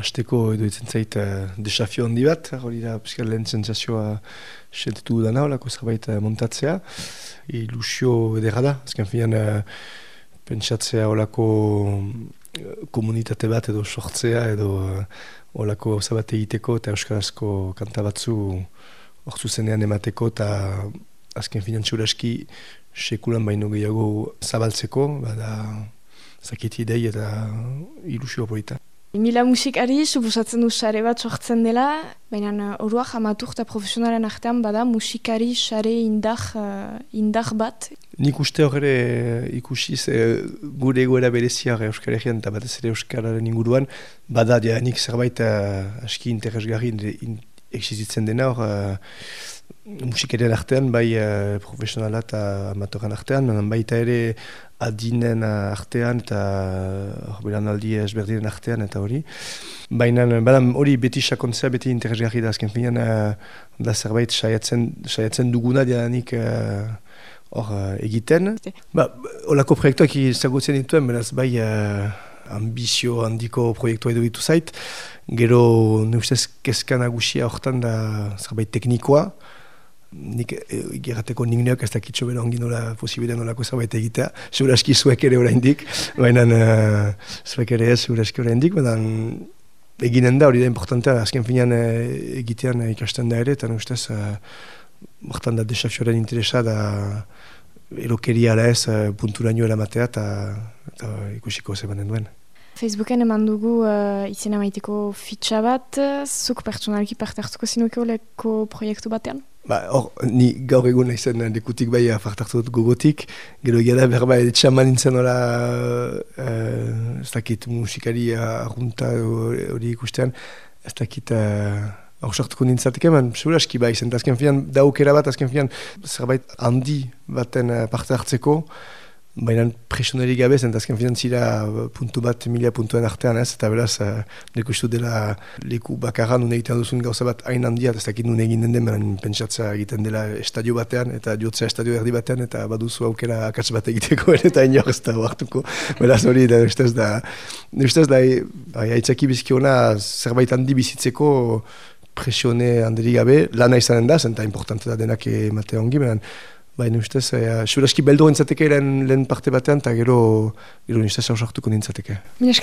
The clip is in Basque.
Azteko edo itzen zait uh, desafio handi bat, hori da pizkal lehen sensazioa sentetu dana, olako zerbait uh, montatzea. Ilusio edera da, azken finan uh, pentsatzea olako komunitate bat edo sortzea edo uh, olako zabate egiteko eta euskarazko kanta batzu orzu zenean emateko eta azken finan txuraski sekulan baino gehiago zabaltzeko, bada zakiti idei eta ilusio polita. Mila musikari, suposatzen du sare bat sortzen dela, baina uh, orua jamatuk eta profesionalen artean bada musikari sare indar, uh, indar bat. Nik uste horre ikusiz gure egoera bereziar Euskal Herrian eta batez ere Euskararen inguruan, bada ja nik zerbait uh, aski interesgarri in, existitzen dena hor, musikaren artean, bai uh, profesionala eta amatoran artean, baita ere adinen artean eta horbelan aldi ezberdinen artean eta hori. Baina hori beti sakontzea, beti interesgarri da azken finean uh, da zerbait saiatzen, duguna dianik uh, hor uh, egiten. Ba, olako proiektuak izagutzen dituen, beraz bai uh, ambizio handiko proiektua edo ditu zait. Gero, ne ustez, kezkan agusia horretan da zerbait teknikoa nik igerateko nik neok ez dakitxo bera ongi nola posibide nolako zerbait egitea. Zure aski zuek ere oraindik, baina uh, zuek ere ez zure aski oraindik, baina eginen da hori da importantea, azken finean egitean ikasten da ere, eta ustez, uh, da desafioaren interesa da erokeria ala ez uh, punturaino eramatea eta ikusiko zemanen duen. Facebooken eman dugu uh, izena maiteko fitxa bat, zuk pertsonalki parte hartuko zinuko leko proiektu batean? Ba, hor, ni gaur egun nahizen dekutik bai afartartu dut gogotik, gero egia da berba etxaman nintzen hola, uh, ez dakit musikari arrunta hori ikustean, ez dakit hor uh, sortuko nintzateke, man, segura aski bai, zen, azken fian, daukera bat, azken fian, zerbait handi baten uh, parte hartzeko, Baina presionari gabe zen, azken finantzira puntu bat, milia puntuen artean ez, eta beraz, uh, leku istu dela leku bakarra nun egiten duzun gauza bat hain handia, ez dakit nun egin den den, pentsatza egiten dela estadio batean, eta jotzea estadio erdi batean, eta baduzu aukera akats bat egiteko, eta inor ez da hartuko. Beraz hori, da, ustez da, ustez da, bai, haitzaki bizkiona zerbait handi bizitzeko presione handiri gabe, lana izanen da, zenta importante da denak emate ongi, Baina ustez, uh, suraski beldo entzateke lehen parte batean, eta gero, gero ustez hausartuko nintzateke. Mina